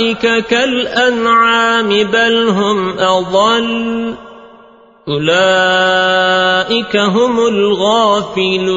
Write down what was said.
أولئك كالأنعام بل هم أضل. أولئك هم الغافلون.